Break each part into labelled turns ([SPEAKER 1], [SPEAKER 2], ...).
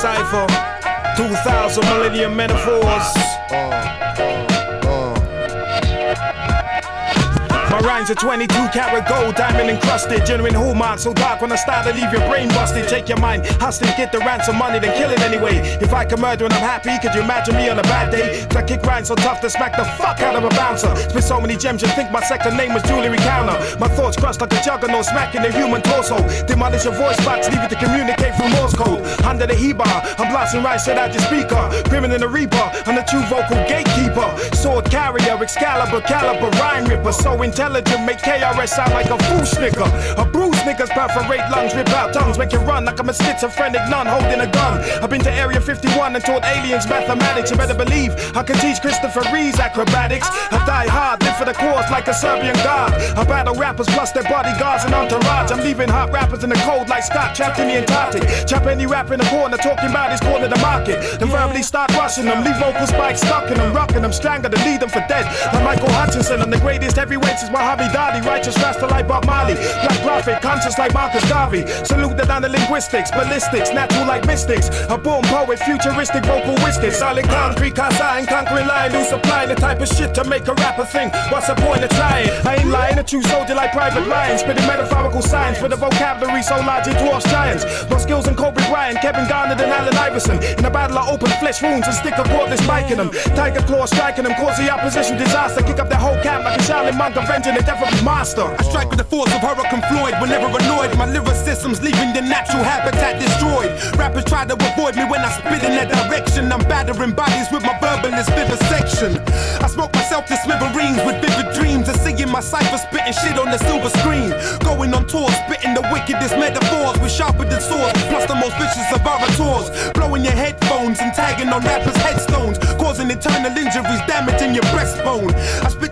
[SPEAKER 1] Cypher. 2000 Millennium Metaphors. Oh, oh, oh. My rhymes are 22 karat gold, diamond encrusted. Genuine hallmark, so dark when I start to leave your brain busted. Take your mind hostage, get the ransom money, then kill it anyway. If I can murder and I'm happy, could you imagine me on a bad day? Cause I kick rhymes so tough to smack the fuck out of a bouncer. Spit so many gems, you think my second name was jewelry counter. My thoughts crushed like a juggernaut, smacking the human torso. Demolish your voice box, leave it to communicate through Morse code. Under the he bar, I'm blasting right shit out your speaker. Criminal in the reaper, I'm the true vocal gatekeeper. Sword carrier, Excalibur, caliber, rhyme ripper. So intelligent, make KRS sound like a fool snicker. A bruise niggas perforate lungs, rip out tongues, make you run like I'm a schizophrenic nun holding a gun. I've been to Area 51 and taught aliens mathematics. You better believe I can teach Christopher Reeves acrobatics. I die hard, live for the cause like a Serbian god. I battle rappers plus their bodyguards and entourage. I'm leaving hot rappers in the cold like Scott trapped in the Antarctic. Chop any rapper in the corner talking about his corner the market. Then verbally start rushing them, leave vocal spikes stuck in them, rocking them, strangle them, lead them for dead. Like Michael Hutchinson, I'm the greatest heavyweight since Muhammad Ali. Righteous Rasta like Bob Marley. Black prophet, conscious like Marcus Garvey. Salute the down linguistics, ballistics, natural like mystics. A born poet, futuristic vocal whiskey. Solid concrete, casa and conquering line. Who supply the type of shit to make a rapper think? What's the point of trying? I ain't lying, a true soldier like Private Ryan. Spitting metaphorical science with a vocabulary so large it dwarfs giants. My skills in Kobe Bryant, Kevin Garnett and Allen Iverson. In a battle of open flesh wounds and stick a cordless spike in them. Tiger claw striking them, cause the opposition disaster. Kick up that whole camp like a Shaolin monk, the of his master.
[SPEAKER 2] I strike with the force of Hurricane Floyd whenever annoyed. My lyricism's leaving your natural habitat destroyed. Rappers try to avoid me when I spit in that direction. I'm battering bodies with my verbalist vivisection. I smoke myself to smithereens with vivid dreams of seeing my cipher spitting shit on the silver screen. Going on tour, spitting the wickedest metaphors with sharper than swords, plus the most vicious of orators. Blowing your headphones and tagging on rappers' headstones, causing internal injuries, damaging your breastbone. I spit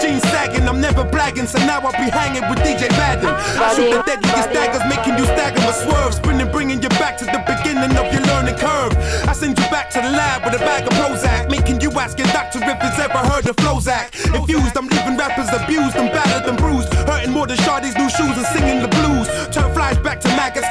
[SPEAKER 2] jeans sagging. I'm never blagging, so now I'll be hanging with DJ Madden. I shoot the deadliest daggers, making you stagger with swerves, spinning, bringing you back to the beginning of your learning curve. I send you back to the lab with a bag of Prozac, making you ask your doctor if it's ever heard of Flowzac. Infused, I'm leaving rappers abused and battered and bruised, hurting more than Shardy's new shoes and singing the blues. Turn flies back to maggots,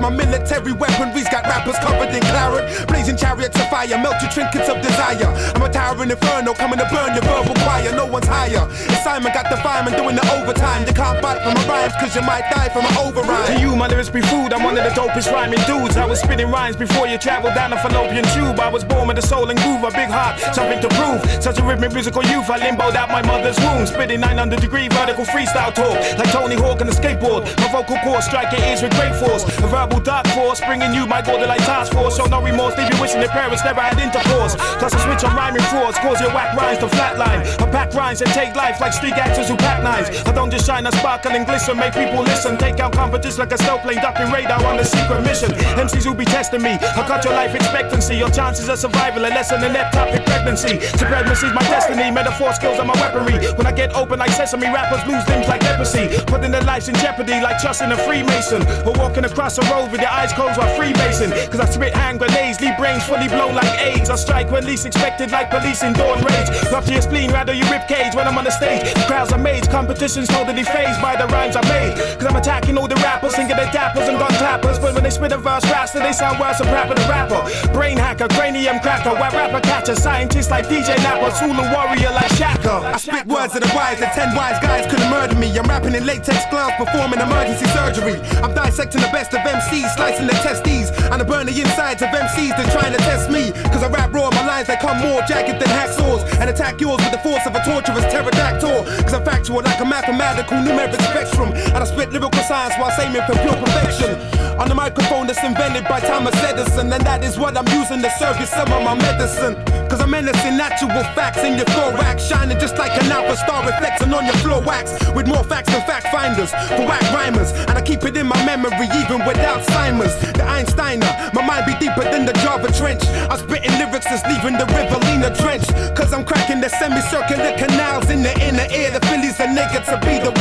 [SPEAKER 2] My military weaponry's got rappers covered in claret, blazing chariots of fire, melt your trinkets of desire. I'm a towering inferno, coming to burn your verbal choir. No one's higher. Simon got the fireman doing the overtime. You can't bite from my rhymes, cause you might die from an override.
[SPEAKER 1] To you, my lyrics be food. I'm one of the dopest rhyming dudes. I was spitting rhymes before you traveled down the fallopian tube. I was born with a soul and groove, a big heart, something to prove. Such a rhythmic musical youth, I limboed out my mother's womb. Spitting 900 degree vertical freestyle talk, like Tony Hawk on a skateboard. My vocal cords strike your ears with great force. A verbal dark force, bringing you my border like task force. Show no remorse, leave you wishing your parents never had intercourse. Plus, I switch on rhyming frauds, cause your whack rhymes to flatline. I pack rhymes and take life like street actors who pack knives. I don't just shine a sparkle and glisten, make people listen. Take out competition like a snowplane, ducking radar on a secret mission. MCs who be testing me, I cut your life expectancy. Your chances of survival are less than an ectopic pregnancy. So pregnancy's my destiny, metaphor skills are my weaponry. When I get open like sesame, rappers lose limbs like leprosy. Putting their lives in jeopardy like trusting a Freemason. Or walking across a road with your eyes closed while freemason. Cause I spit hand grenades, leave brains fully blown like AIDS. I strike when least expected like police in dawn rage. Rupture your spleen, rattle your rib cage when I'm on the stage. The crowds are made, competitions totally phased by the rhymes I made. Cause I'm attacking all the rappers, singing their dappers and gun clappers. But when they spit a verse faster, they sound worse than rapper the rapper. Brain hacker, cranium cracker, white rapper catcher, scientist like DJ Napper, Zulu warrior like Shaka.
[SPEAKER 2] I spit words of the wise that ten wise guys couldn't murder me. I'm rapping in latex gloves, performing emergency surgery. I'm dissecting the best of MCs, slicing the testes. And I burn the insides of MCs that trying to test me. Cause I rap raw, my lines they come more jagged than hacksaws. And attack yours with the force of a torturous pterodactyl. Cause I'm factual like a mathematical numeric spectrum. And I spit lyrical science while aiming for pure perfection. On the microphone that's invented by Thomas Edison. And that is what I'm using to serve you some of my medicine. Menacing natural facts in your thorax. Shining just like an alpha star reflecting on your floor wax. With more facts than fact finders for whack rhymers. And I keep it in my memory even without Simons. The Einsteiner, my mind be deeper than the Java Trench. I'm spitting lyrics that's leaving the Mariana Trench. Cause I'm cracking the semicircular canals in the inner ear. The Phillies are nigga to be the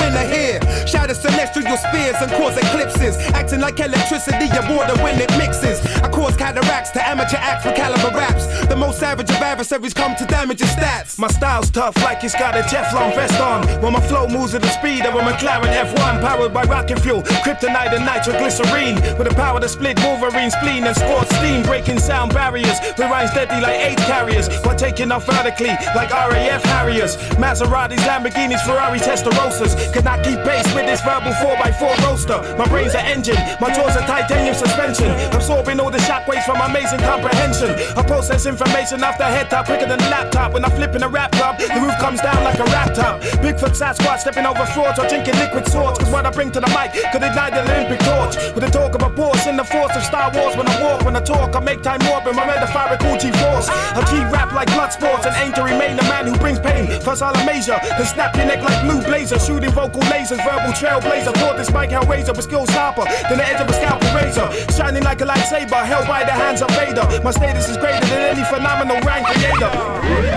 [SPEAKER 2] disappears and cause eclipses. Acting like electricity and water when it mixes. I cause cataracts to amateur acts for caliber raps. The most savage of adversaries come to damage your stats.
[SPEAKER 1] My style's tough like it's got a Teflon vest on. When my flow moves at the speed of a McLaren F1, powered by rocket fuel, kryptonite and nitroglycerine. With the power to split Wolverine spleen and squirt steam, breaking sound barriers. We rise deadly like eight carriers, while taking off vertically like RAF Harriers. Maseratis, Lamborghinis, Ferrari Testarossas. Could not keep pace with this verbal 4x4 roaster. My brain's an engine, my jaws are titanium suspension. Absorbing all the shockwaves from amazing comprehension. I process information off the head top quicker than a laptop. When I flip in a rap club, the roof comes down like a rap top. Bigfoot Sasquatch stepping over frauds or drinking liquid swords. Cause what I bring to the mic could ignite the Olympic torch. With the talk of a force in the force of Star Wars. When I walk, when I talk, I make time warp in my metaphorical G-force. I keep rap like blood sports and aim to remain the man who brings pain. First I'll major, then snap your neck like blue blazer. Shooting vocal lasers, verbal trailblazer. Caught this mic razor, with skill sharper than the edge of a scalpel razor. Shining like a lightsaber, held by the hands of Vader. My status is greater than any phenomenal rank creator.